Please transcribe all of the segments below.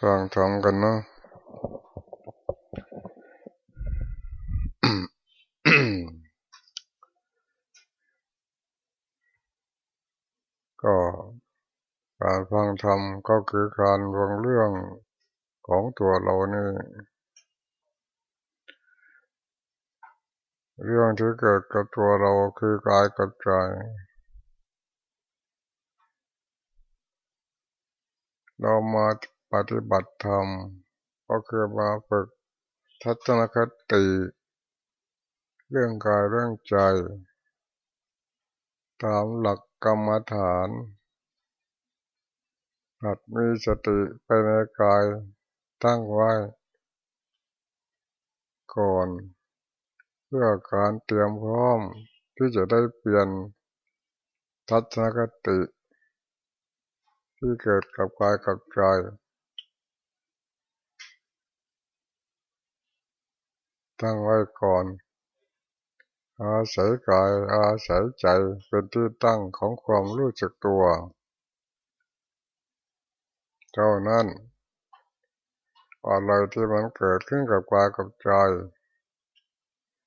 ฟังทำกันเนาะก็การฟังธรรมก็คือการฟังเรื่องของตัวเรานี่ เรื่องที่เกิดกับตัวเราคือกายกับใจ เรามาปฏิบัติธรรมก็คือมาฝึกทัศนคติ เรื่องกายเรื่องใจ ตามหลักกรรมฐานหัดมีสติไปในกายตั้งไว้ ก่อน เพื่อการเตรียมพร้อมที่จะได้เปลี่ยนทัศนคติ ที่เกิดกับกายกับใจตั้งไว้ก่อน อาศัยกายอาศัยใจเป็นที่ตั้งของความรู้จักตัว เท่านั้นอะไรที่มันเกิดขึ้นกับกายกับใจ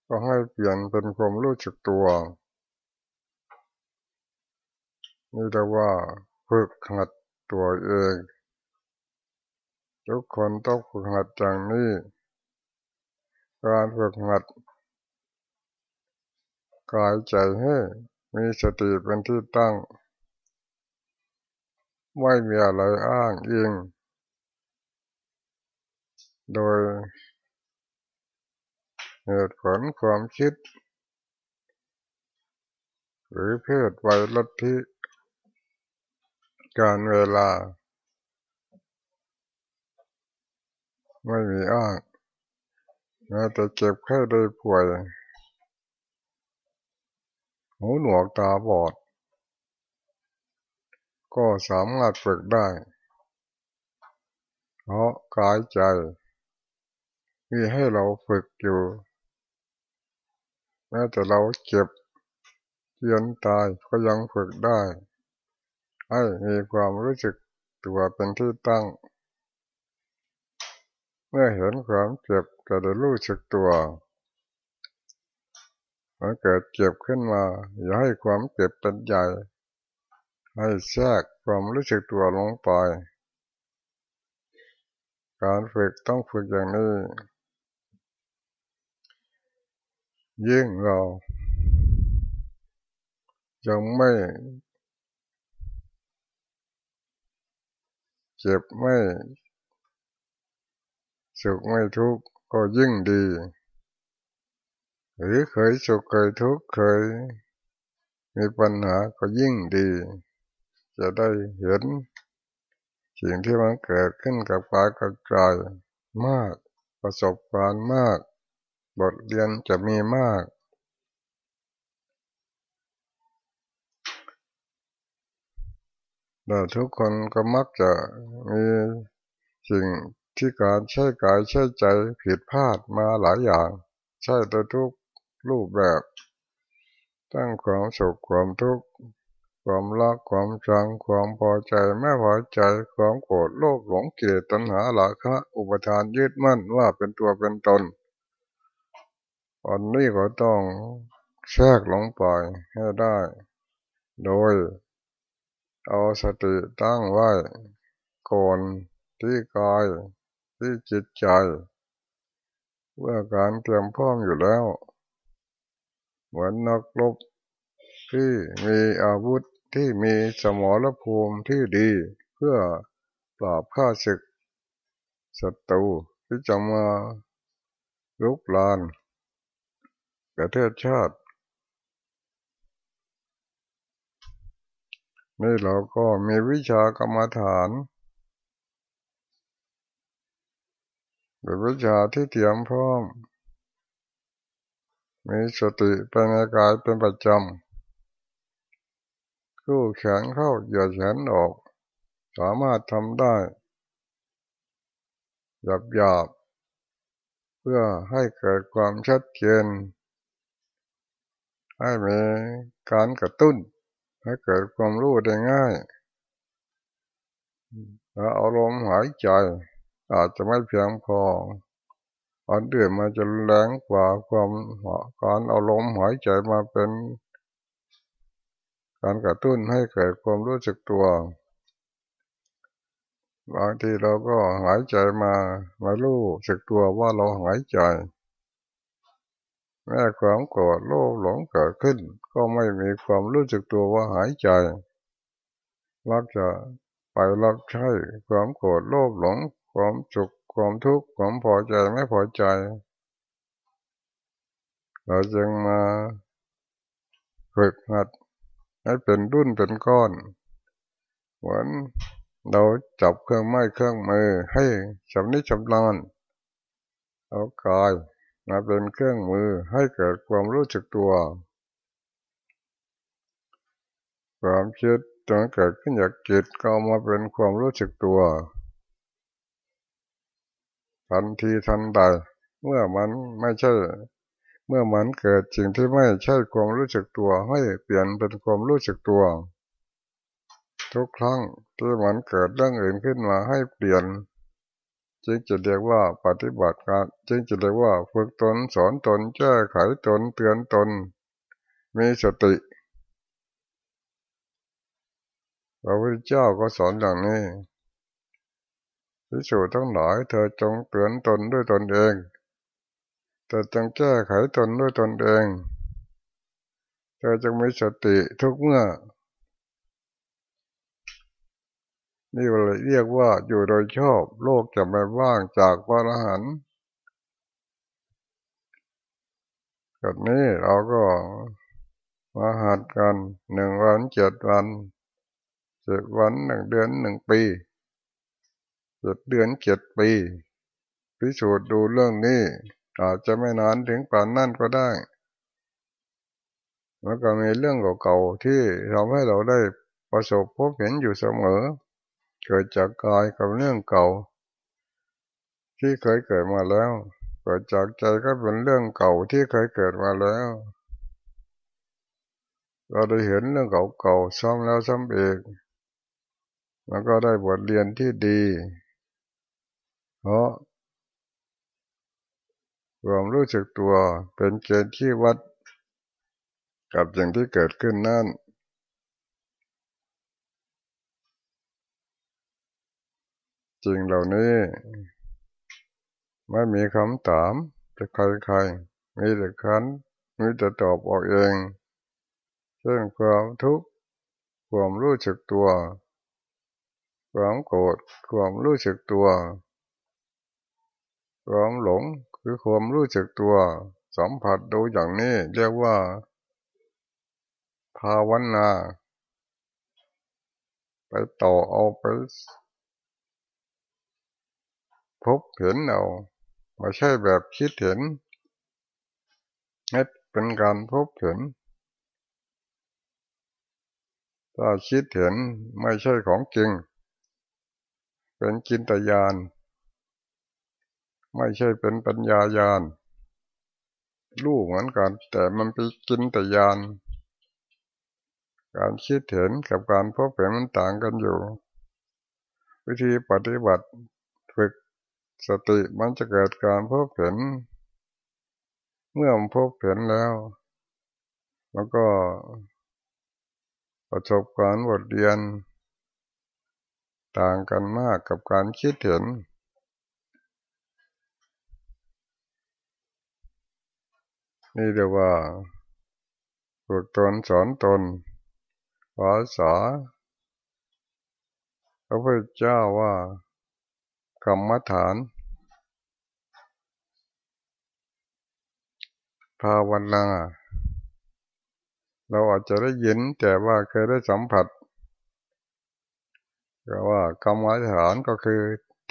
ก็ให้เปลี่ยนเป็นความรู้จักตัว นี่เรียกว่าฝึกหัด ตัวเอง ทุกคนต้องฝึกหัดอย่างนี้ การฝึกหัดกายใจให้มีสติเป็นที่ตั้ง ไม่มีอะไรอ้างอิง โดยเหตุผลความคิด หรือเพศวัยลัทธิ การเวลา ไม่มีอ้างแม้แต่เจ็บแค่ได้ป่วย หูหนวกตาบอด ก็สามารถฝึกได้ เพราะกายใจมีให้เราฝึกอยู่ แม้แต่เราเจ็บเยียนตายก็ยังฝึกได้ ให้มีความรู้สึกตัวเป็นที่ตั้ง เมื่อเห็นความเจ็บก็ได้รู้สึกตัวเมื่อเกิดเจ็บขึ้นมา อย่าให้ความเจ็บเป็นใหญ่ ให้แทรกความรู้สึกตัวลงไป การฝึกต้องฝึกอย่างนี้ ยิ่งเรายังไม่ เจ็บไม่สุขไม่ทุกข์ก็ยิ่งดี หรือเคยสุขเคยทุกข์เคย มีปัญหาก็ยิ่งดี จะได้เห็น สิ่งที่มันเกิดขึ้นกับกายกับใจมาก ประสบการณ์มาก บทเรียนจะมีมาก แต่ทุกคนก็มักจะมีสิ่งที่การใช้กายใช้ใจผิดพลาดมาหลายอย่าง ใช้แต่ทุกรูปแบบ ตั้งความสุขความทุกข์ความรักความชังความพอใจไม่พอใจความโกรธโลภหลงเกลียดตัณหาหลาคะ อุปทานยึดมั่นว่าเป็นตัวเป็นตนอันนี้ก็ต้องแทรกลงไปให้ได้ โดย เอาสติตั้งไว้ก่อนที่กายที่จิตใจเมื่อการเตรียมพร้อมอยู่แล้ว เหมือนนักรบที่มีอาวุธที่มีสมรภูมิที่ดีเพื่อปราบข้าศึกศัตรูที่จะมาลุกลานประเทศชาติ นี่เราก็มีวิชากรรมฐานเป็นวิชาที่เตรียมพร้อม มีสติเป็นกายเป็นประจำกู้แขนเข้าเหยียดแขนออก สามารถทำได้ หยับหยาบ เพื่อให้เกิดความชัดเจน ให้มีการกระตุ้น ให้เกิดความรู้ได้ง่ายแล้วอารมณ์หายใจ อาจจะไม่เพียงพออันเดือดมันจะแรงกว่าความการอารมณ์หายใจมาเป็น การกระตุ้นให้เกิดความรู้สึกตัว บางทีเราก็หายใจมาไม่รู้สึกตัวว่าเราหายใจ แม้ความโกรธโลภหลงเกิดขึ้น ก็ไม่มีความรู้สึกตัวว่าหายใจมักจะไปรับใช้ความโกรธโลภหลง ความสุขความทุกข์ความพอใจไม่พอใจ เราจึงมาฝึกหัดให้เป็นรุ่นเป็นก้อนเหมือนเราจับเครื่องไม้เครื่องมือให้ชำนิชำนาญเอากาย มาเป็นเครื่องมือให้เกิดความรู้สึกตัว ความคิดจนเกิดขึ้นจากจิตก็มาเป็นความรู้สึกตัวทันทีทันใด เมื่อมันไม่ใช่ เมื่อมันเกิดสิ่งที่ไม่ใช่ความรู้สึกตัว ให้เปลี่ยนเป็นความรู้สึกตัว ทุกครั้งที่มันเกิดเรื่องอื่นขึ้นมาให้เปลี่ยน จึงจะเรียกว่าปฏิบัติการจึงจะเรียกว่าฝึกตนสอนตนแก้ไขตนเตือนตน มีสติพระพุทธเจ้าก็สอนอย่างนี้พิสูจน์ทั้งหลายเธอจงเตือนตนด้วยตนเองเธอจงแก้ไขตนด้วยตนเอง เธอจงมีสติทุกเมื่อ นี่เลยเรียกว่าอยู่โดยชอบ โลกจะไม่ว่างจากพระอรหันต์แบบนี้เราก็มาหัดกันหนึ่งวันเจ็ดวันเจ็ดวันหนึ่งเดือนหนึ่งปีเจ็ดเดือนเจ็ดปีพิสูจน์ดูเรื่องนี้ อาจจะไม่นานถึงป่านนั่นก็ได้แล้วก็มีเรื่องเก่าๆที่ทำให้เราได้ประสบพบเห็นอยู่เสมอ เกิดจากกายกับเรื่องเก่า ที่เคยเกิดมาแล้ว เกิดจากใจก็เป็นเรื่องเก่าที่เคยเกิดมาแล้ว เราได้เห็นเรื่องเก่าๆซ้ำแล้วซ้ำอีกมันก็ได้บทเรียนที่ดี เพราะความรู้สึกตัวเป็นเกณฑ์ที่วัด กับอย่างที่เกิดขึ้นนั่น จริงเหล่านี้ ไม่มีคำถามจะใครๆมีแต่คันมีแต่ตอบออกเองเรื่องความทุกข์ความรู้สึกตัว ความโกรธความรู้สึกตัวความหลงคือความรู้สึกตัว สัมผัสดูอย่างนี้ เรียกว่า ภาวนา ไปต่อเอาไป พบเห็นเอาไม่ใช่แบบคิดเห็นให้เป็นการพบเห็น ถ้าคิดเห็นไม่ใช่ของจริง เป็นจินตยานไม่ใช่เป็นปัญญายานรู้เหมือนกัน แต่มันเป็นจินตยานการคิดเห็นกับการพบเห็นมันต่างกันอยู่ วิธีปฏิบัติ สติมันจะเกิดการพบเห็น เมื่อมันพบเห็นแล้ว แล้วก็ประสบการณ์บทเรียน ต่างกันมากกับการคิดเห็น นี่เดียวว่าฝึกตนสอนตนภาษาพระพุทธเจ้าว่ากรรมฐาน ภาวนา เราอาจจะได้ยินแต่ว่าเคยได้สัมผัสก็ว่ากรรมฐานก็คือ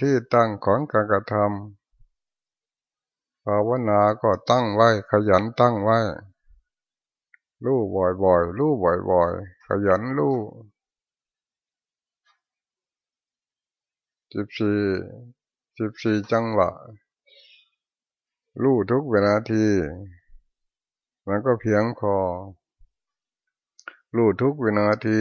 ที่ตั้งของการกระทำภาวนาก็ตั้งไว้ ขยันตั้งไว้รู้บ่อยๆรู้บ่อยๆ ขยันรู้สิบสี่สิบสี่จังหวะรู้ทุกเวลาที มันก็เพียงพอรู้ทุกเวลาที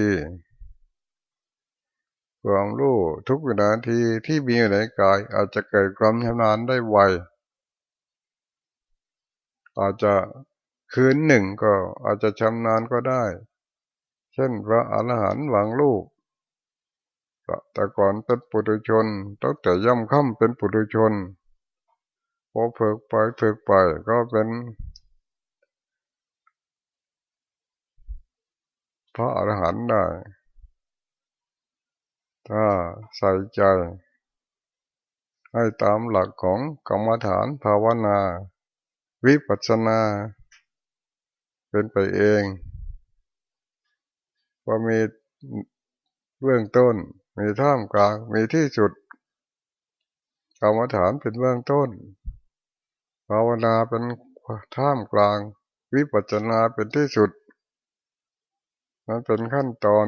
ความรู้ทุกวินาทีที่มีอยู่ในกาย อาจจะเกิดความชำนาญได้ไว อาจจะคืนหนึ่งก็อาจจะชำนาญก็ได้ เช่นพระอรหันต์หวังลูกแต่ก่อนเป็นปุถุชนตั้งแต่ย่ำค่ำเป็นปุถุชนพอฝึกไปฝึกไปก็เป็น พระอรหันต์ได้ ถ้าใส่ใจ ให้ตามหลักของกรรมฐานภาวนา วิปัสสนา เป็นไปเองว่ามีเบื้องต้น มีท่ามกลาง มีที่สุดกรรมฐานเป็นเบื้องต้น ภาวนาเป็นท่ามกลาง วิปัสสนาเป็นที่สุด มันเป็นขั้นตอน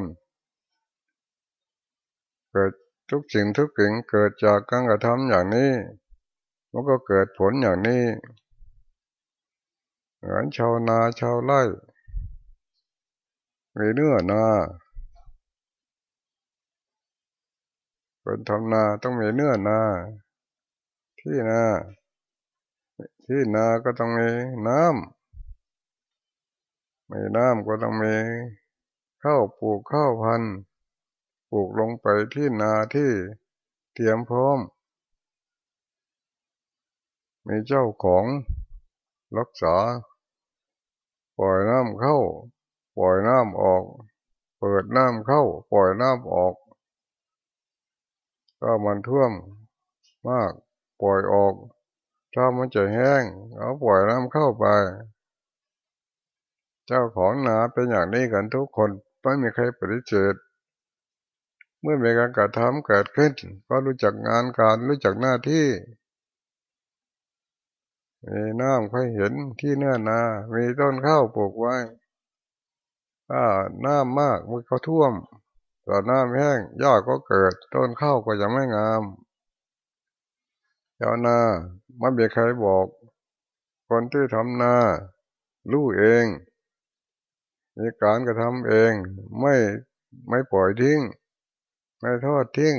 เกิดทุกสิ่งทุกสิ่งเกิดจากการกระทำอย่างนี้ มันก็เกิดผลอย่างนี้ เหมือนชาวนาชาวไร่มีเนื้อนาคนทำนาต้องมีเนื้อนาที่นาที่นาก็ต้องมีน้ำมีน้ำก็ต้องมี ข้าวปลูกข้าวพันธุ์ปลูกลงไปที่นาที่เตรียมพร้อม มีเจ้าของรักษา ปล่อยน้ำเข้า ปล่อยน้ำออก เปิดน้ำเข้า ปล่อยน้ำออก ก็มันท่วมมาก ปล่อยออก ถ้ามันจะแห้งเอาปล่อยน้ำเข้าไป เจ้าของนาเป็นอย่างนี้กันทุกคน ไม่มีใครปฏิเสธเมื่อมีการกระทำเกิดขึ้น ก็รู้จักงานการรู้จักหน้าที่มีน้ำค่อยเห็นที่เนื้อนา มีต้นข้าวปลูกไว้ถ้าน้ำมากมันก็ท่วมแต่น้ำแห้งยอดก็เกิด ต้นข้าวก็ยังไม่งามเจ้านาไม่มีใครบอก คนที่ทำนา รู้เอง มีการกระทำเองไม่ไม่ปล่อยทิ้ง ไม่ทอดทิ้ง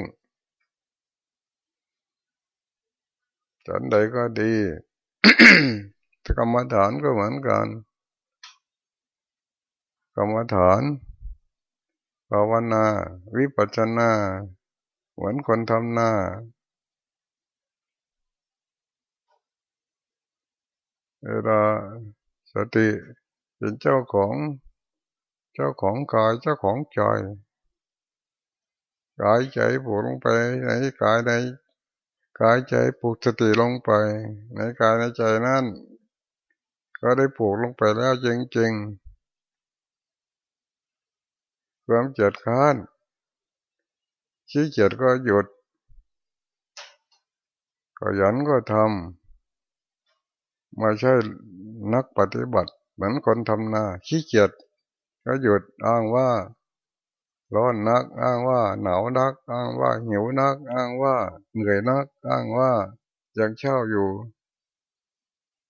ฉันใดก็ดีกรรมฐานก็เหมือนกันกรรมฐานภาวนาวิปัสสนา เหมือนคนทำนาเวลาสติเป็นเจ้าของ เจ้าของกายเจ้าของใจกายใจผูกลงไปในกายในกายใจผูกสติลงไป ในกายในใจนั่นก็ได้ผูกลงไปแล้วจริงๆความเจ็ดข้านชี้เจ็ดก็หยุดก็ยันก็ทำไม่ใช่นักปฏิบัติ เหมือนคนทำนาขี้เกียจ ก็หยุดอ้างว่าร้อนนัก อ้างว่าหนาวนัก อ้างว่าหิวนัก อ้างว่าเหนื่อยนัก อ้างว่ายังเช่าอยู่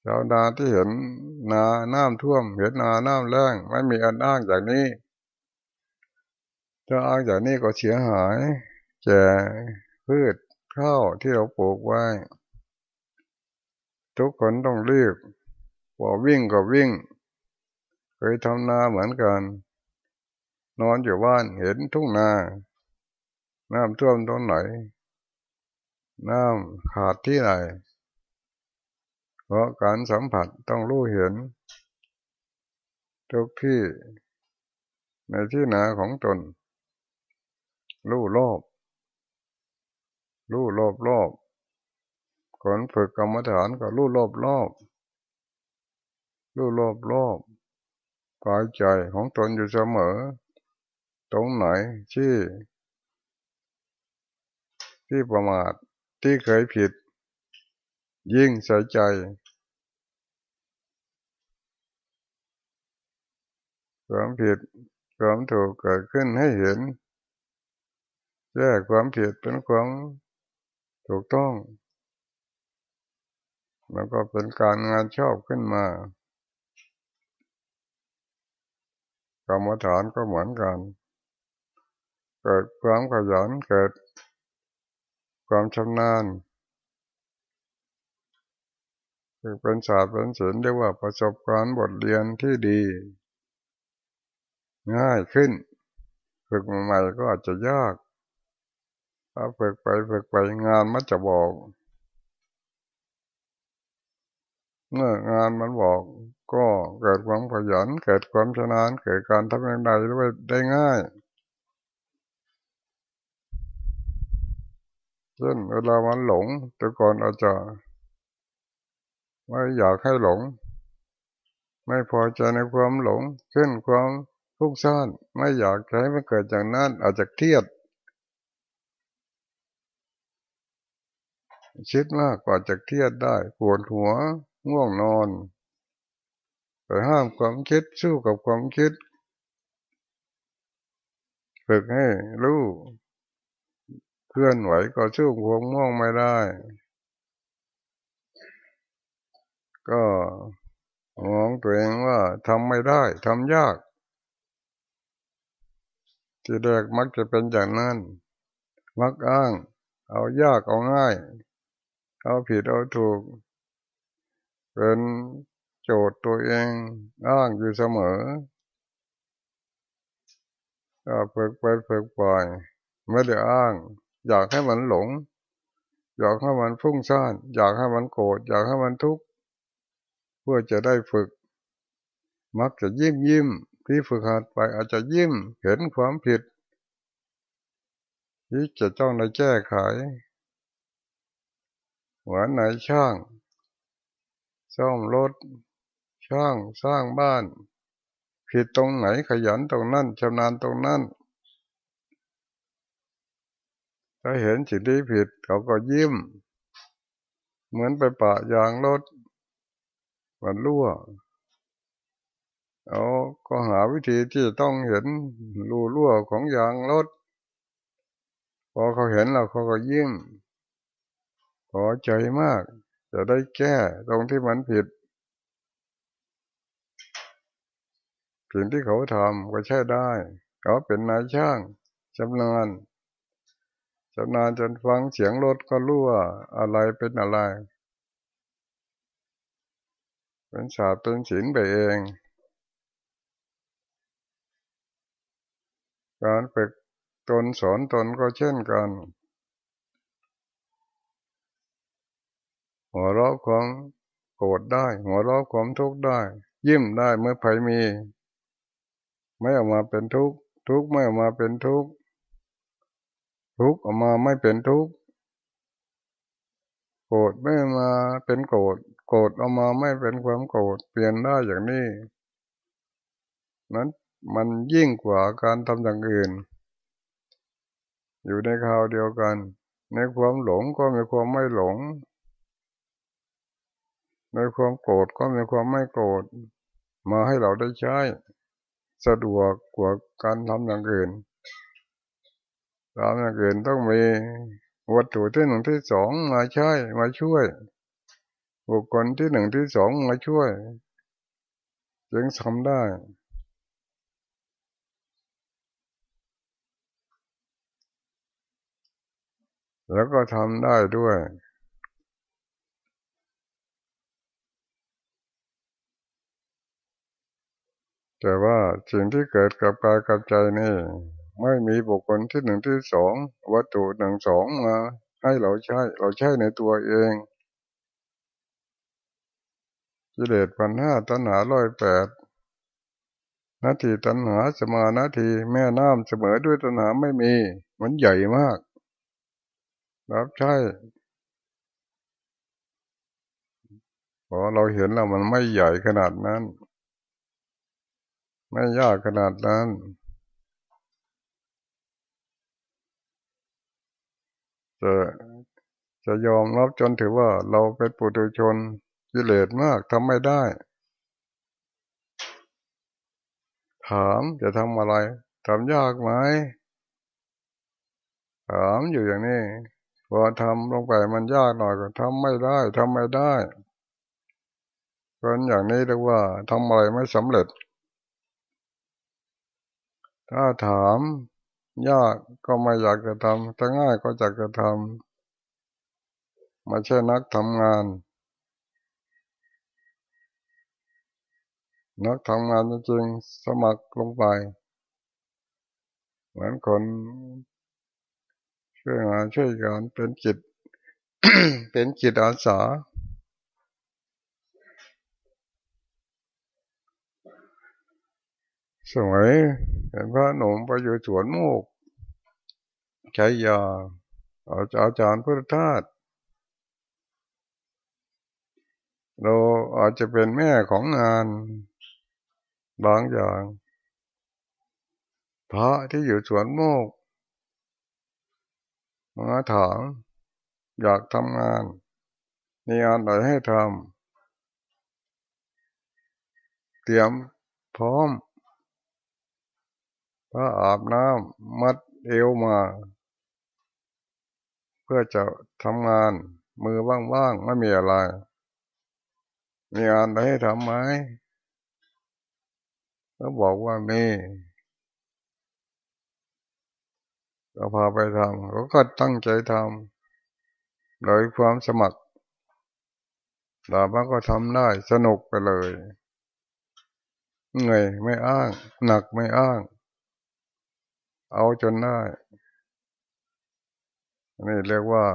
ชาวนาที่เห็นนาน้ำท่วม เห็นนาน้ำแรงไม่มีอันอ้างอย่างนี้ ถ้าอ้างอย่างนี้ก็เสียหายแก่พืชข้าวที่เราปลูกไว้ ทุกคนต้องรีบว่าวิ่งก็วิ่ง เคยทำนาเหมือนกัน นอนอยู่บ้านเห็นทุ่งนาน้ำท่วมตรงไหน น้ำขาดที่ไหน เพราะการสัมผัสต้องรู้เห็น ทุกที่ในที่นาของตน รู้รอบ รู้รอบรอบคนฝึกกรรมฐานก็รู้รอบรอบรู้รอบรอบ กายใจของตนอยู่เสมอ ตรงไหนที่ ที่ประมาทที่เคยผิด ยิ่งใส่ใจความผิดความถูกเกิดขึ้นให้เห็นแยกความผิดเป็นความถูกต้อง แล้วก็เป็นการงานชอบขึ้นมา กรรมฐานก็เหมือนกัน เกิดความขยันเกิดความชำนาญเป็นศาสตร์เป็นศิลป์เรียกว่าประสบการณ์บทเรียนที่ดี ง่ายขึ้น ฝึกใหม่ก็อาจจะยากถ้าฝึกไปฝึกไปงานมันจะบอกเมื่องานมันบอก ก็เกิดความขยัน เกิดความชำนาญเกิดการทำอย่างใดด้วยได้ง่ายเช่นเวลามันหลงแต่ก่อนอาจจะไม่อยากให้หลง ไม่พอใจในความหลงเช่นความฟุ้งซ่านไม่อยากให้มันเกิดจากนั้นอาจจะเครียดคิดมากกว่าจะเครียดได้ปวดหัวง่วงนอน ไปห้ามความคิดสู้กับความคิด ฝึกให้รู้เคลื่อนไหวก็สู้ความง่วงไม่ได้ ก็มองตัวเองว่าทำไม่ได้ทำยากที่แรกมักจะเป็นอย่างนั้น มักอ้าง เอายากเอาง่าย เอาผิดเอาถูก เป็น โจทย์ตัวเองอ้างอยู่เสมอก็ฝึกไปฝึกไปไม่ได้อ้าง อยากให้มันหลง อยากให้มันฟุ้งซ่านอยากให้มันโกรธอยากให้มันทุกข์เพื่อจะได้ฝึก มักจะยิ้มยิ้มที่ฝึกหัดไปอาจจะยิ้มเห็นความผิดที่จะต้องได้แก้ไขเหมือนไหนช่างซ่อมรถ ช่างสร้างบ้าน ผิดตรงไหนขยันตรงนั้นชำนาญตรงนั้น ถ้าเห็นสิ่งที่ผิดเขาก็ยิ้ม เหมือนไปปะยางรถมันรั่วเอาก็หาวิธีที่ต้องเห็นรูรั่วของยางรถพอเขาเห็นเราเขาก็ยิ้มพอใจมาก จะได้แก้ตรงที่มันผิด สิ่งที่เขาทำก็ใช่ได้ เขาเป็นนายช่างชำนาญชำนาญจนฟังเสียงรถก็รู้ว่าอะไรเป็นอะไร เป็นศาสตร์เป็นศิลป์ไปเอง การฝึกตนสอนตนก็เช่นกันหัวเราะความโกรธได้ หัวเราะความทุกข์ได้ ยิ้มได้เมื่อภัยมี ไม่ออกมาเป็นทุกข์ทุกข์ไม่ออกมาเป็นทุกข์ทุกข์ออกมาไม่เป็นทุกข์โกรธไม่มาเป็นโกรธโกรธออกมาไม่เป็นความโกรธเปลี่ยนได้อย่างนี้ นั้นมันยิ่งกว่าการทำอย่างอื่น อยู่ในคราวเดียวกัน ในความหลงก็มีความไม่หลง ในความโกรธก็มีความไม่โกรธมาให้เราได้ใช้ สะดวกกว่าการทำอย่างอื่นทำอย่างอื่นต้องมีวัตถุที่หนึ่งที่สองมาใช้มาช่วย บุคคลที่หนึ่งที่สองมาช่วย จึงทำได้แล้วก็ทำได้ด้วย แต่ว่าสิ่งที่เกิดกับกายกับใจนี่ ไม่มีบุคคลที่หนึ่งที่สองวัตถุหนึ่งสองมา ให้เราใช้ เราใช้ในตัวเองกิเลสพันห้าตัณหาร้อยแปดนาทีตัณหาสมานาทีแม่น้ำเสมอด้วยตัณหาไม่มี มันใหญ่มาก รับใช้พอเราเห็นแล้วมันไม่ใหญ่ขนาดนั้น ไม่ยากขนาดนั้น จะจะยอมรับจนถือว่าเราเป็นปุถุชนกิเลสมากทำไม่ได้ ถามจะทำอะไรทำยากไหมถามอยู่อย่างนี้พอทำลงไปมันยากหน่อยก็ทำไม่ได้ทำไม่ได้คนอย่างนี้เรียกว่าทำอะไรไม่สำเร็จ ถ้าถามยากก็ไม่อยากจะทำถ้าง่ายก็อยากจะทำไม่ใช่นักทำงาน นักทำงานจริงๆสมัครลงไป เหมือนคนช่วยงานช่วยกันเป็นจิต เป็นจิตอาสาสมัย เห็นพระหนุ่มไปอยู่สวนโมกใช้ยาอาจารย์พุทธทาสเราอาจจะเป็นแม่ของงานบางอย่าง พระที่อยู่สวนโมกมาถามอยากทำงานมีงานอะไรให้ทำเตรียมพร้อม พระอาบน้ำมัดเอวมา เพื่อจะทำงานมือว่างๆไม่มีอะไร มีงานอะไรให้ทำไหมก็บอกว่ามีก็พาไปทำเขาก็ตั้งใจทำโดยความสมัครแต่มันก็ทำได้สนุกไปเลยเหนื่อยไม่อ้าง หนักไม่อ้าง เอาจนได้นี่เรียกว่า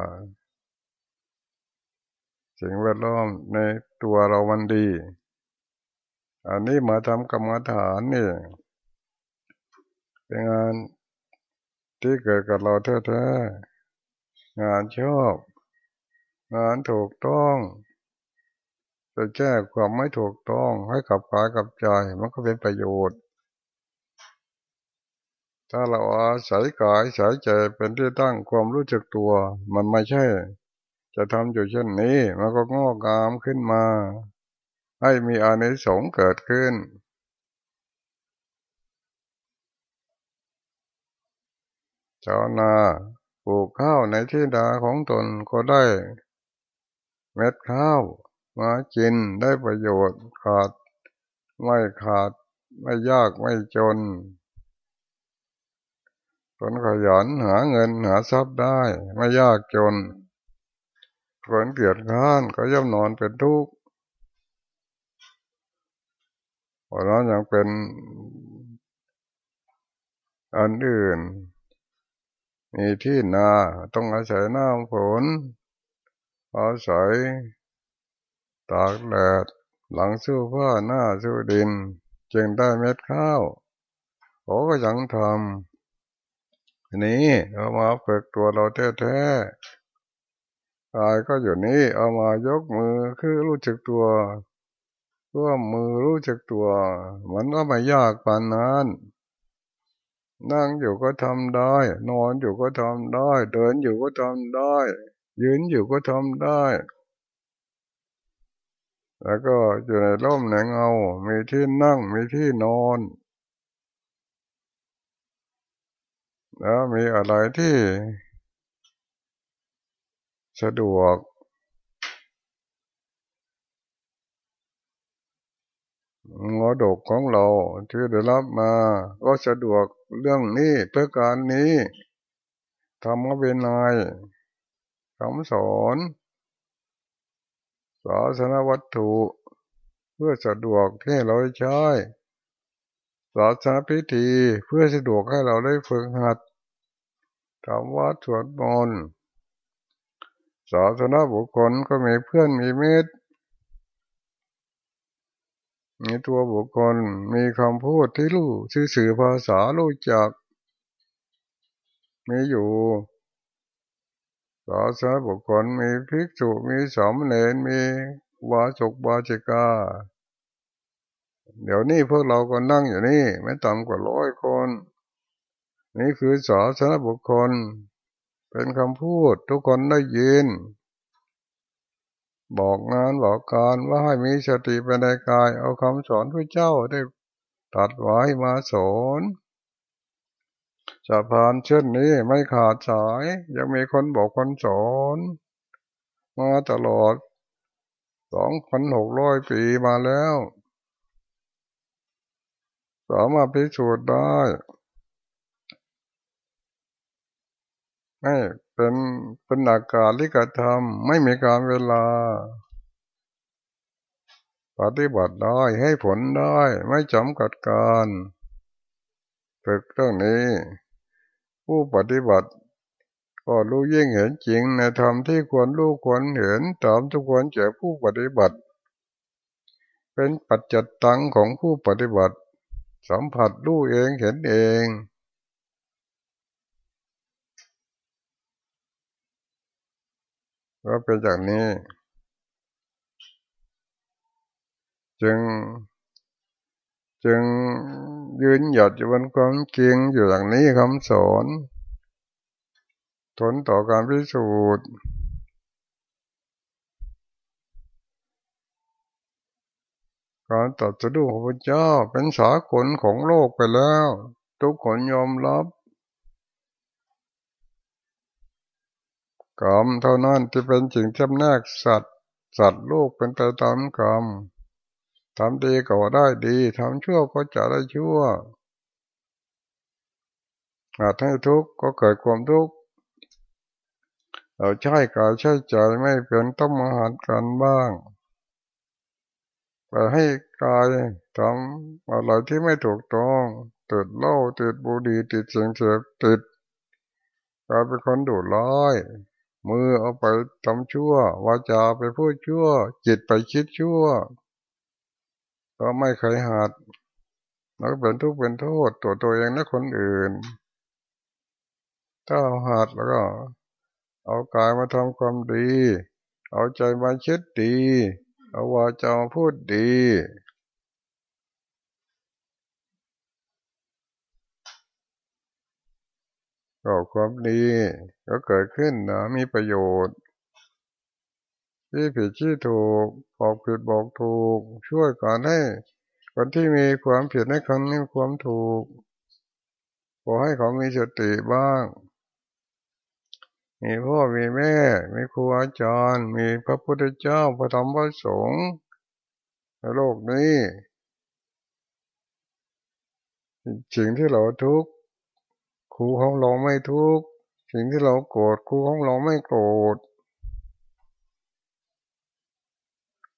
สิ่งแวดล้อมในตัวเรามันดี อันนี้มาทำกรรมฐานนี่เป็นงานที่เกิดกับเราแท้ๆงานชอบ งานถูกต้องจะแก้ความไม่ถูกต้องให้กับกายกับใจมันก็เป็นประโยชน์ ถ้าเราอาศัยกายสายใจเป็นที่ตั้งความรู้จักตัว มันไม่ใช่ จะทำอยู่เช่นนี้ มันก็งอกงามขึ้นมา ให้มีอานิสงส์เกิดขึ้นชาวนาปลูกข้าวในที่นาของตนก็ได้ เม็ดข้าวมากินได้ประโยชน์ขาด ไม่ขาดไม่ยากไม่จน คนขยันหาเงินหาทรัพย์ได้ ไม่ยากจน คนเกียดข้านก็ย่อมนอนเป็นทุกข์เพราะนั้นยังเป็นอันอื่น มีที่นาต้องอาศัยน้ำฝนอาศัยตากแดดหลังสู้ผ้าหน้าสู้ดิน จึงได้เม็ดข้าวโอ้ก็ยังทำ นี้เอามาฝึกตัวเราแท้ๆกายก็อยู่นี้เอามายกมือคือรู้จักตัวร่วมมือรู้จักตัว มันก็ไม่ยากปานนั้นนั่งอยู่ก็ทำได้ นอนอยู่ก็ทำได้ เดินอยู่ก็ทำได้ ยืนอยู่ก็ทำได้ แล้วก็อยู่ในร่มในเงา มีที่นั่งมีที่นอน แล้วมีอะไรที่ สะดวกงอดกของเราที่ได้รับมาก็สะดวกเรื่องนี้เพื่อการนี้ทำมาเป็นนายคำสอนศาสนวัตถุ เพื่อสะดวกให้เราใช้ศาสนพิธีเพื่อสะดวกให้เราได้ฝึกหัด ทำวัดสวดมนต์ศาสนาบุคคลก็มีเพื่อนมีเมตมีตัวบุคคลมีคำพูดที่รู้ชื่อสื่อภาษารู้จัก มีอยู่ศาสนาบุคคลมีภิกษุมีสามเณรมีวาจกวาจิกา เดี๋ยวนี้พวกเราก็นั่งอยู่นี่ ไม่ต่ำกว่าร้อยคน นี่คือสาสนบุคคล เป็นคำพูดทุกคนได้ยิน บอกงานบอกการว่าให้มีสติเป็นในกาย เอาคำสอนพระเจ้าได้ตัดไว้มาสอนสะพานเช่นนี้ไม่ขาดสาย ยังมีคนบอกคนสอนมาตลอดสองพันหกร้อยปีมาแล้ว สามารถพิสูจน์ได้ ไม่เป็นเป็นอากาศลิกธรรม ไม่มีการเวลา ปฏิบัติได้ให้ผลได้ ไม่จำกัดการฝึกเรื่องนี้ ผู้ปฏิบัติ ก็รู้ยิ่งเห็นจริงในธรรมที่ควรรู้ควรเห็นตามทุกควรเจอผู้ปฏิบัติ เป็นปัจจัตตังของผู้ปฏิบัติ สัมผัสรู้เองเห็นเอง ก็เป็นอย่างนี้ จึง จึงยืนหยัดอยู่บนความจริงอยู่อย่างนี้คำสอนทนต่อการพิสูจน์การตัดสู้ของพระเจ้าเป็นสากลของโลกไปแล้ว ทุกคนยอมรับ กรรมเท่านั้นที่เป็นสิ่งจำแนกสัตว์ สัตว์โลกเป็นไปตามกรรมทำดีก็ได้ดีทำชั่วก็จะได้ชั่วอาจให้ทุกข์ก็เกิดความทุกข์เราใช้กายใช้ใจไม่เป็นต้องมาหันกันบ้างไปให้กายทำอะไรที่ไม่ถูกต้องติดเหล้าติดบุหรี่ติดเสียงเสพติดกลายเป็นคนดุร้าย มือเอาไปทำชั่ว วาจาไปพูดชั่ว จิตไปคิดชั่ว ก็ไม่เคยหัดแล้วเป็นทุกข์เป็นโทษตัวตัวเองและคนอื่น ถ้าเอาหัดแล้วก็ เอากายมาทำความดี เอาใจมาคิดดี เอาวาจาพูดดี ก็ความดีก็เกิดขึ้นนะมีประโยชน์ ที่ผิดที่ถูกบอกผิดบอกถูก ช่วยกันให้คนที่มีความผิดให้คนมีความถูกขอให้เขามีสติบ้าง มีพ่อมีแม่ มีครูอาจารย์ มีพระพุทธเจ้าพระธรรมพระสงฆ์ในโลกนี้สิ่งที่เราทุกข์ รูของเราไม่ทุกข์สิ่งที่เราโกรธครูของเราไม่โกรธ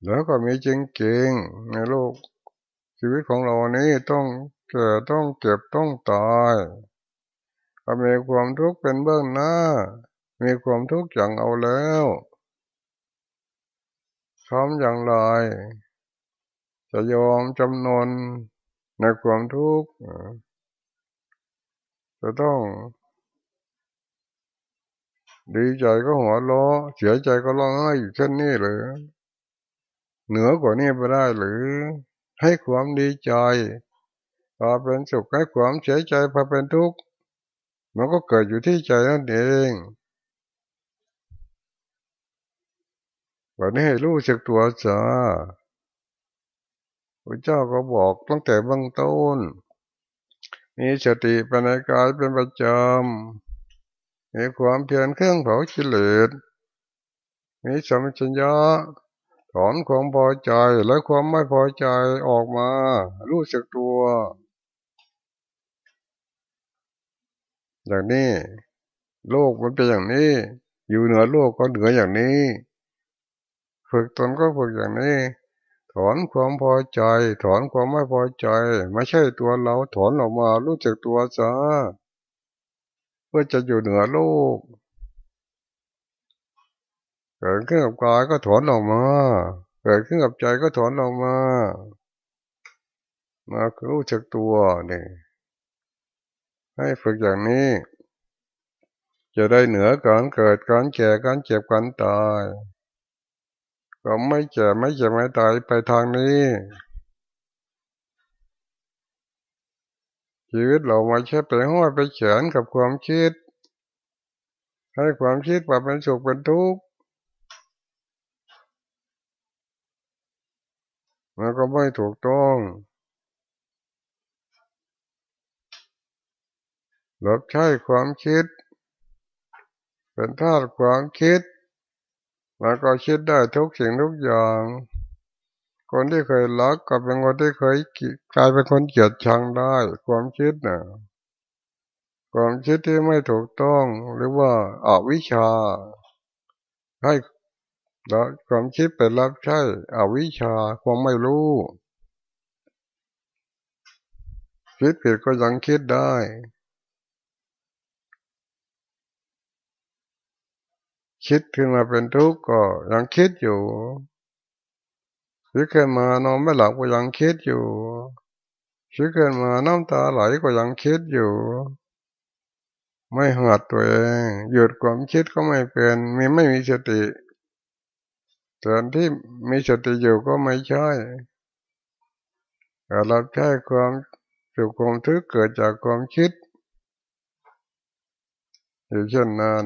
แล้วก็มีจริงๆในโลก ชีวิตของเรานี้ต้องเกิดต้องเก็บต้องตายก็มีความทุกข์เป็นเบื้องหน้า มีความทุกข์อย่างเอาแล้วทำอย่างไร จะยอมจำนนในความทุกข์ จะต้อง ดีใจก็หัวล้อเสียใจก็ร้องไห้อยู่เช่นนี้เลยเหนือกว่านี้ไปได้หรือ ให้ความดีใจพอเป็นสุขให้ความเสียใจพอเป็นทุกข์มันก็เกิดอยู่ที่ใจนั่นเองวันนี้ให้รู้สึกตัวจ้าพระเจ้าก็บอกตั้งแต่เบื้องต้น มีสติป็นในกายเป็นประจำมีความเพียรเครื่องเผากิเลสมีสมัญญาถอนความพอใจและความไม่พอใจออกมา รู้สึกตัวอย่างนี้ โลกมันเป็นอย่างนี้ อยู่เหนือโลกก็เหนืออย่างนี้ ฝึกตนก็ฝึกอย่างนี้ ถอนความพอใจ ถอนความไม่พอใจ ไม่ใช่ตัวเราถอนออกมารู้จักตัวซะเพื่อจะอยู่เหนือโลกเกิดขึ้นกับกายก็ถอนออกมาเกิดขึ้นกับใจก็ถอนออกมามารู้จักตัวนี่ให้ฝึกอย่างนี้ จะได้เหนือการเกิดการแก่การเจ็บการตาย ก็ไม่เจ็บไม่เจ็บไม่ตายไปทางนี้ ชีวิตเราไม่ใช่ไปห้อยไปเขียนกับความคิด ให้ความคิดว่าเป็นสุขเป็นทุกข์มันก็ไม่ถูกต้องหลบใช้ความคิด เป็นธาตุความคิด มันก็คิดได้ทุกสิ่งทุกอย่าง คนที่เคยรักก็เป็นคนที่เคยกลายเป็นคนเกลียดชังได้ ความคิดนะ่ะความคิดที่ไม่ถูกต้องหรือว่าอาวิชชา ให้แล้วความคิดเป็นรับใช้อวิชชาความไม่รู้คิดผิดก็ยังคิดได้ คิดขึ้นมาเป็นทุกข์ก็ยังคิดอยู่คิดขึ้นมานอนไม่หลับก็ยังคิดอยู่คิดขึ้นมาน้ำตาไหลก็ยังคิดอยู่ ไม่หัดตัวเองหยุดความคิดก็ไม่เป็นมีไม่มีสติส่วนที่มีสติอยู่ก็ไม่ใช่แต่เราใช้ความสุขความทุกข์เกิดจากความคิดอยู่เช่นนั้น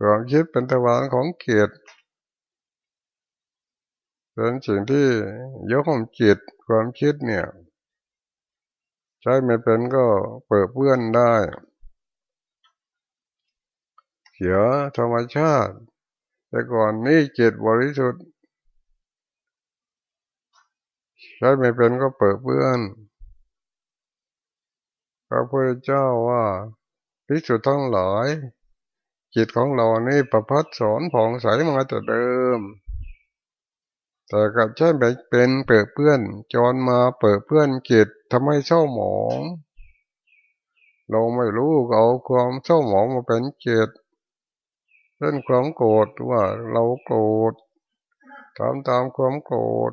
ความคิดเป็นตะวันของเกียรติเป็นสิ่งที่ยกของจิตความคิดเนี่ย ใช้ไม่เป็นก็เปิดเพื่อนได้ เสียธรรมชาติ แต่ก่อนนี่จิตบริสุทธิ์ใช้ไม่เป็นก็เปิดเพื่อนพระพุทธเจ้าว่าพิสุทธ์ทั้งหลาย จิตของเรานี่ประพัดสอนผ่องใสมาแต่เดิม แต่กับใช่เป็นเปิดเพื่อนจรมาเปิดเพื่อนจิตทำให้เศร้าหมอง เราไม่รู้เอาความเศร้าหมองมาเป็นจิตเช่นความโกรธว่าเราโกรธทำตามความโกรธ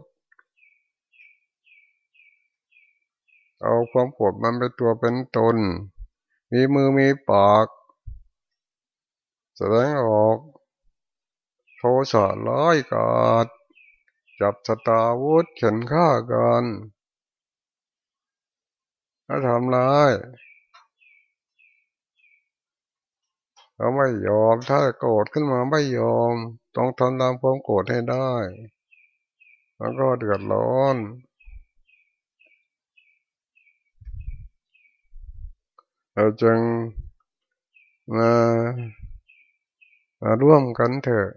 เอาความโกรธมันเป็นตัวเป็นตน มีมือมีปาก แสดงออก โทสะร้ายกาดจับสตาวุธเข็นฆ่ากันถ้าทำร้ายเราไม่ยอมถ้าโกรธขึ้นมาไม่ยอม ต้องทำตามความโกรธให้ได้ แล้วก็เดือดร้อนเราจึงมา มาร่วมกันเถอะ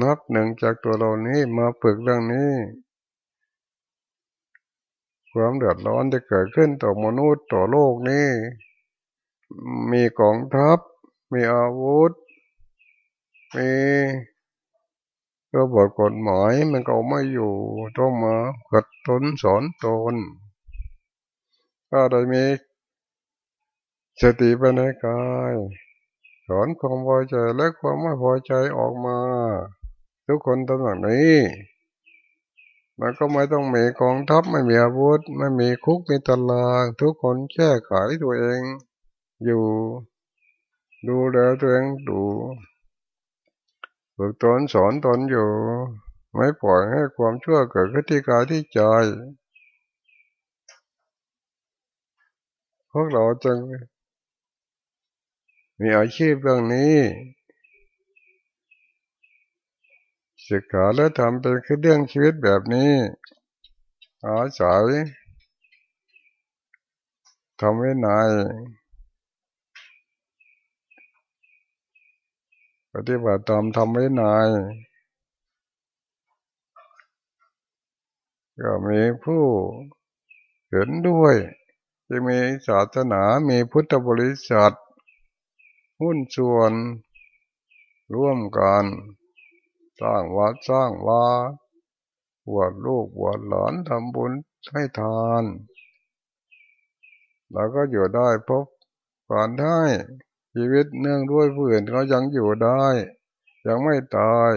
นับหนึ่งจากตัวเรานี้มาฝึกเรื่องนี้ ความเดือดร้อนจะเกิดขึ้นต่อมนุษย์ต่อโลกนี้ มีกองทัพ มีอาวุธ มีก็บทกฎหมายมันก็ไม่อยู่ต้องมาขัดตนสอนตนถ้าได้มีสติไปในกาย สอนความพอใจและความไม่พอใจออกมา ทุกคนทำแบบนี้มันก็ไม่ต้องมีกองทัพไม่มีอาวุธไม่มีคุกมีตารางทุกคนแค่ขายตัวเอง อยู่ดูแลตัวเองดูฝึกตนสอนตนอยู่ ไม่ปล่อยให้ความชั่วเกิดขึ้นที่กายที่ใจพวกเราจึง มีอาชีพเรื่องนี้ศึกษาและทำเป็นคือเรื่องชีวิตแบบนี้อาศัยทำให้นายปฏิบัติตามทำให้นายก็มีผู้เห็นด้วย จะมีศาสนามีพุทธบริษัท หุ้นส่วน ร่วมกัน สร้างวัดสร้างวาบวชลูกบวชหลานทำบุญให้ทานเราก็อยู่ได้พบก่อนได้ชีวิตเนื่องด้วยเพื่นก็ยังอยู่ได้ ยังไม่ตาย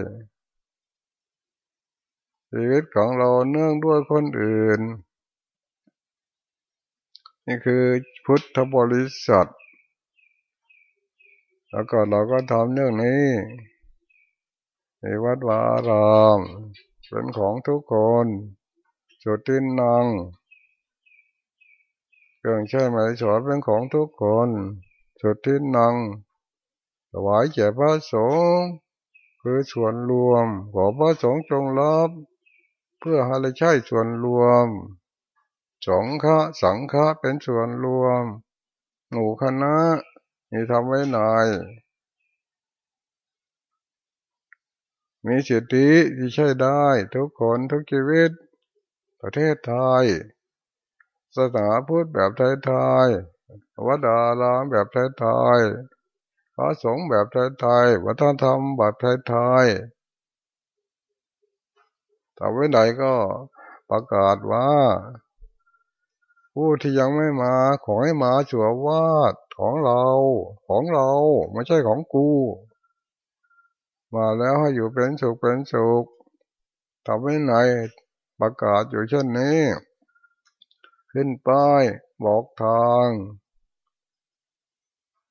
ชีวิตของเราเนื่องด้วยคนอื่น นี่คือพุทธบริษัท แล้วก็เราก็ทำเรื่องนี้ในวัดวารามเป็นของทุกคนสุดทินนังเครื่องใช้ไม้สอนเป็นของทุกคนสุดทินนังถวายแก่พระสงฆ์คือส่วนรวมขอพระสงฆ์จงรับเพื่อให้ใช้ส่วนรวม สงฆะสังฆะเป็นส่วนรวม หมู่คณะ มีทำไว้หน่อย มีสิทธิที่ใช้ได้ ทุกคนทุกชีวิต ประเทศไทยศาสนาพูดแบบไทยวัดอารามแบบไทยๆพระสงฆ์แบบไทยๆวัฒนธรรมแบบไทยๆแต่ไว้ไหนก็ประกาศว่า ผู้ที่ยังไม่มาขอให้มาจัววาด ของเรา ของเราไม่ใช่ของกู มาแล้วให้อยู่เป็นสุขเป็นสุขทำไว้ไหนประกาศอยู่เช่นนี้ ขึ้นป้ายบอกทาง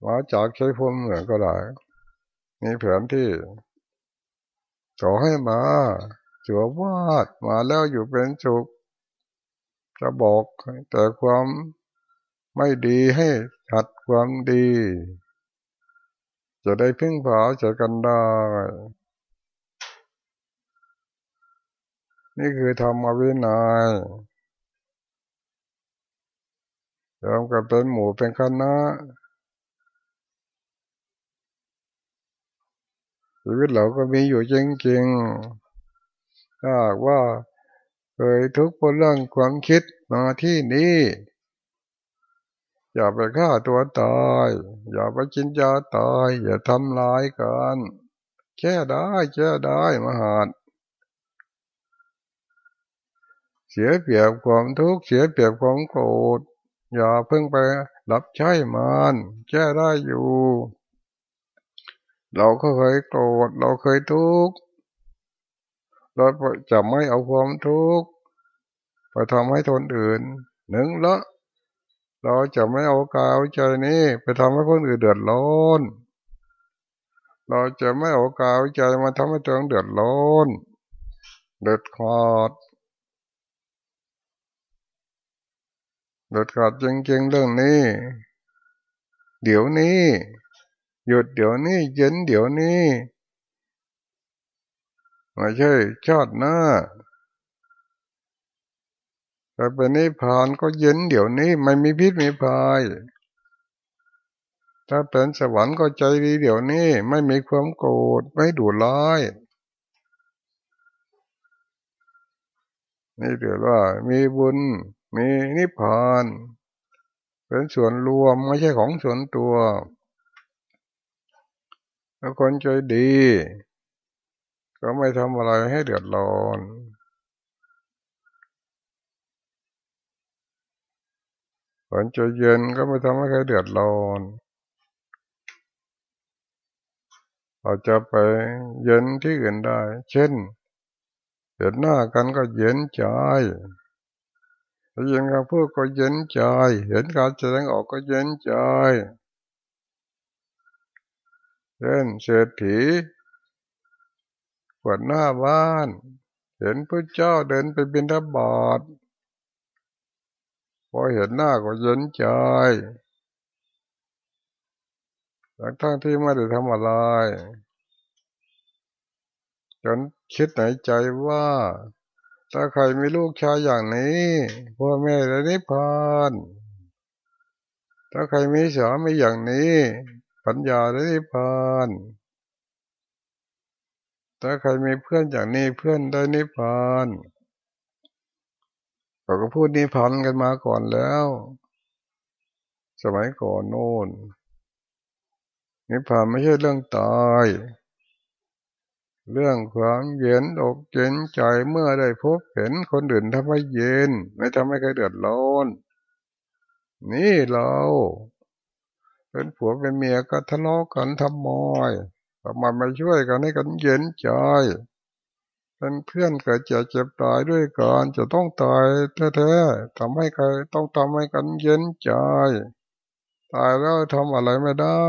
มาจากใช้พมเหมือนก็ได้มีแผนที่ขอให้มาจัววาดมาแล้วอยู่เป็นสุขจะบอกแต่ความ ไม่ดีให้หัดความดี จะได้พึ่งพาใจกันได้ นี่คือธรรมวินัยรวมกันเป็นหมู่เป็นคณะชีวิตเราก็มีอยู่จริงๆถ้าว่าเคยทุกข์เพราะเรื่องความคิดมาที่นี่ อย่าไปฆ่าตัวตาย อย่าไปกินยาตาย อย่าทำลายกันแค่ได้แค่ได้มหาดเสียเปรียบความทุกข์เสียเปรียบความโกรธอย่าเพิ่งไปรับใช้มันแก้ได้อยู่ เราก็เคยโกรธเราเคยทุกข์เราจะไม่เอาความทุกข์ไปทำให้ทนอื่นหนึ่งละ เราจะไม่เอากายเอาใจนี้ ไปทำให้คนอื่นเดือดร้อน เราจะไม่เอากายเอาใจมาทำให้ตัวเองเดือดร้อนเดือดขาดเดือดขาดจริงๆเรื่องนี้ เดี๋ยวนี้ หยุดเดี๋ยวนี้เย็นเดี๋ยวนี้ไม่ใช่ชาติหน้า แต่เป็นนิพพานก็เย็นเดี๋ยวนี้ไม่มีพิษมีภัยถ้าเป็นสวรรค์ก็ใจดีเดี๋ยวนี้ ไม่มีความโกรธไม่ดุร้ายนี่เดี๋ยวว่ามีบุญมีนิพพานเป็นส่วนรวมไม่ใช่ของส่วนตัวถ้าคนใจดี ก็ไม่ทำอะไรให้เดือดร้อน คนใจเย็นก็ไม่ทำให้ใครเดือดร้อนเราจะไปเย็นที่อื่นได้ เช่นเห็นหน้ากันก็เย็นใจถ้ายังการพูดก็เย็นใจ เห็นการแสดงออกก็เย็นใจเช่นเศรษฐีปวดหน้าบ้าน เห็นพระเจ้าเดินไปบินทบาท อเห็นหน้าก็เย็นใจหลังทั้งที่ไม่ได้ทำอะไร จนคิดในใจว่า ถ้าใครมีลูกชายอย่างนี้พ่อแม่จะนิพพานถ้าใครมีสามีอย่างนี้ปัญญาได้นิพพานถ้าใครมีเพื่อนอย่างนี้เพื่อนได้นิพพาน เราก็พูดนิพพานกันมาก่อนแล้ว สมัยก่อนโน่นนิพพานไม่ใช่เรื่องตาย เรื่องความเย็นอกเย็นใจเมื่อได้พบเห็นคนอื่นทำให้เย็น ไม่ทำให้ใครเดือดร้อน นี่เราเป็นผัวเป็นเมียก็ทะเลาะกันทำมอยทำไมไม่ช่วยกันให้กันเย็นใจ เป็นเพื่อนเกิดเจ็บเจ็บตายด้วยกันจะต้องตายแท้ๆทำให้ใครต้องทำให้กันเย็นใจ ตายแล้วทำอะไรไม่ได้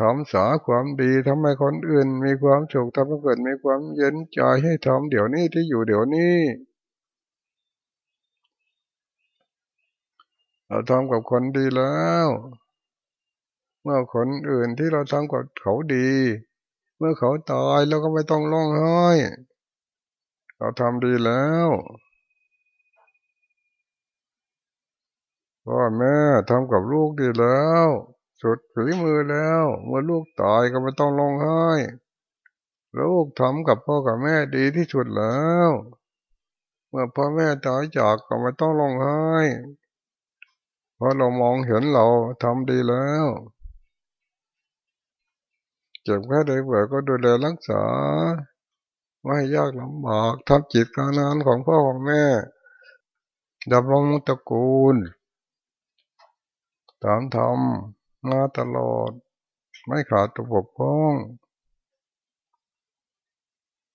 ทำสาความดีทำให้คนอื่น มีความสุขทำให้เกิดมีความเย็นใจให้ทำเดี๋ยวนี้ที่อยู่เดี๋ยวนี้เราทำกับคนดีแล้ว เมื่อคนอื่นที่เราทำกับเขาดี เมื่อเขาตายเราก็ไม่ต้องร้องไห้เราทำดีแล้วพ่อแม่ทำกับลูกดีแล้วสุดฝีมือแล้ว เมื่อลูกตายก็ไม่ต้องร้องไห้ลูกทำกับพ่อกับแม่ดีที่สุดแล้ว เมื่อพ่อแม่ตายจากก็ไม่ต้องร้องไห้เพราะเรามองเห็นเราทำดีแล้ว เจ็บแค่ใดเบื่อก็ดูแลรักษา ไม่ยากลำบากทำจิตการงานของพ่อของแม่ดำรงตระกูลตามทำมาตลอด ไม่ขาดตัวบกพร่อง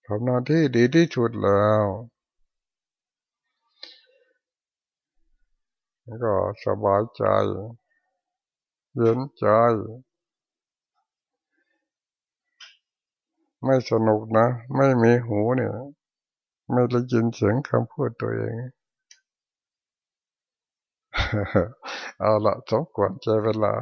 ทำหน้าที่ดีที่สุดแล้วก็สบายใจ เย็นใจ ไม่สนุกนะ ไม่มีหูเนี่ย ไม่ได้ยินเสียงคำพูดตัวเองเอาละสมควรใจเวลา